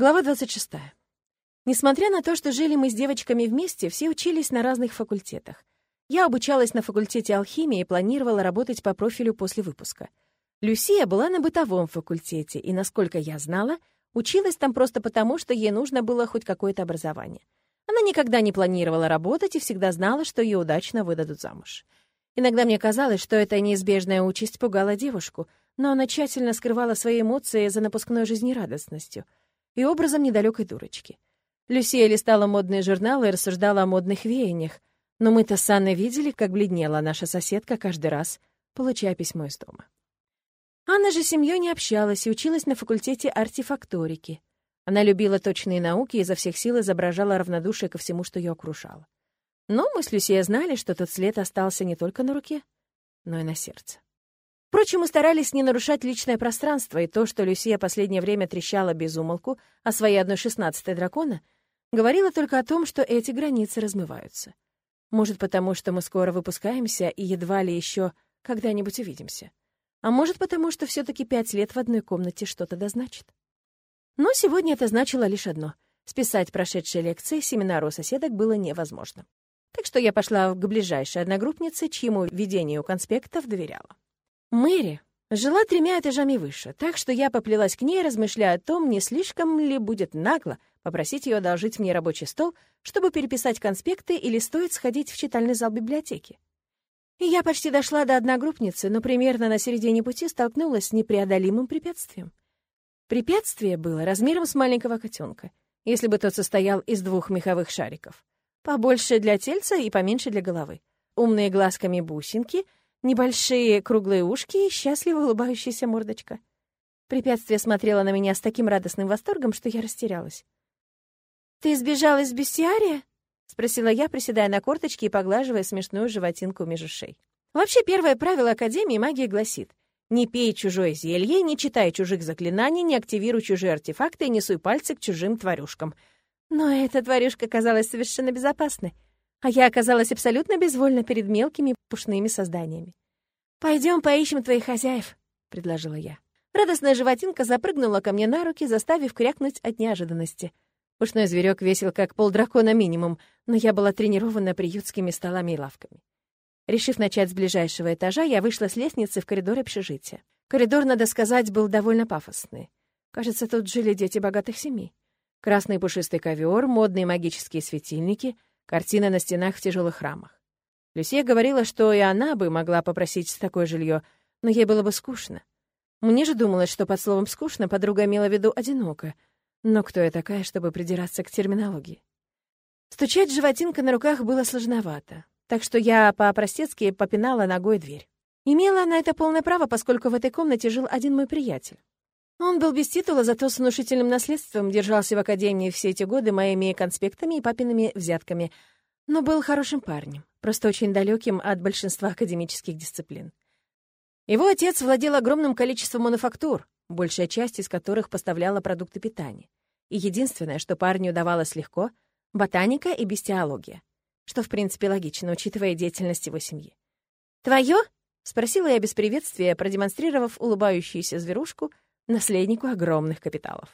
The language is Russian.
Глава 26. Несмотря на то, что жили мы с девочками вместе, все учились на разных факультетах. Я обучалась на факультете алхимии и планировала работать по профилю после выпуска. Люсия была на бытовом факультете, и, насколько я знала, училась там просто потому, что ей нужно было хоть какое-то образование. Она никогда не планировала работать и всегда знала, что ее удачно выдадут замуж. Иногда мне казалось, что эта неизбежная участь пугала девушку, но она тщательно скрывала свои эмоции за напускной жизнерадостностью и образом недалекой дурочки. Люсия листала модные журналы и рассуждала о модных веяниях, но мы-то с Анной видели, как бледнела наша соседка каждый раз, получая письмо из дома. Анна же с семьей не общалась и училась на факультете артефакторики. Она любила точные науки и изо всех сил изображала равнодушие ко всему, что ее окружало. Но мы с Люсией знали, что тот след остался не только на руке, но и на сердце. Впрочем, мы старались не нарушать личное пространство, и то, что Люсия последнее время трещала без умолку о своей одной шестнадцатой дракона, говорило только о том, что эти границы размываются. Может, потому что мы скоро выпускаемся и едва ли еще когда-нибудь увидимся. А может, потому что все таки пять лет в одной комнате что-то дозначит. Но сегодня это значило лишь одно — списать прошедшие лекции семинару соседок было невозможно. Так что я пошла к ближайшей одногруппнице, чьему ведению конспектов доверяла. Мэри жила тремя этажами выше, так что я поплелась к ней, размышляя о том, не слишком ли будет нагло попросить ее одолжить мне рабочий стол, чтобы переписать конспекты или стоит сходить в читальный зал библиотеки. И я почти дошла до одногруппницы, но примерно на середине пути столкнулась с непреодолимым препятствием. Препятствие было размером с маленького котенка, если бы тот состоял из двух меховых шариков. Побольше для тельца и поменьше для головы. Умные глазками бусинки, небольшие круглые ушки и счастливо улыбающаяся мордочка. Препятствие смотрело на меня с таким радостным восторгом, что я растерялась. «Ты сбежала из бестиария?» — спросила я, приседая на корточки и поглаживая смешную животинку между ушей. Вообще, первое правило Академии магии гласит «Не пей чужое зелье, не читай чужих заклинаний, не активируй чужие артефакты и не суй пальцы к чужим тварюшкам». Но эта тварюшка казалась совершенно безопасной, а я оказалась абсолютно безвольна перед мелкими пушными созданиями. «Пойдем поищем твоих хозяев», — предложила я. Радостная животинка запрыгнула ко мне на руки, заставив крякнуть от неожиданности. Пушной зверек весил как полдракона минимум, но я была тренирована приютскими столами и лавками. Решив начать с ближайшего этажа, я вышла с лестницы в коридор общежития. Коридор, надо сказать, был довольно пафосный. Кажется, тут жили дети богатых семей. Красный пушистый ковер, модные магические светильники, картины на стенах в тяжелых рамах. Люсия говорила, что и она бы могла попросить такое жилье, но ей было бы скучно. Мне же думалось, что под словом «скучно» подруга имела в виду «одиноко». Но кто я такая, чтобы придираться к терминологии? Стучать животинка на руках было сложновато, так что я по-простецки попинала ногой дверь. Имела она это полное право, поскольку в этой комнате жил один мой приятель. Он был без титула, зато с внушительным наследством держался в академии все эти годы моими конспектами и папиными взятками, но был хорошим парнем, просто очень далеким от большинства академических дисциплин. Его отец владел огромным количеством мануфактур, большая часть из которых поставляла продукты питания. И единственное, что парню давалось легко — ботаника и бестиология, что, в принципе, логично, учитывая деятельность его семьи. «Твое?» — спросила я без приветствия, продемонстрировав улыбающуюся зверушку — наследнику огромных капиталов.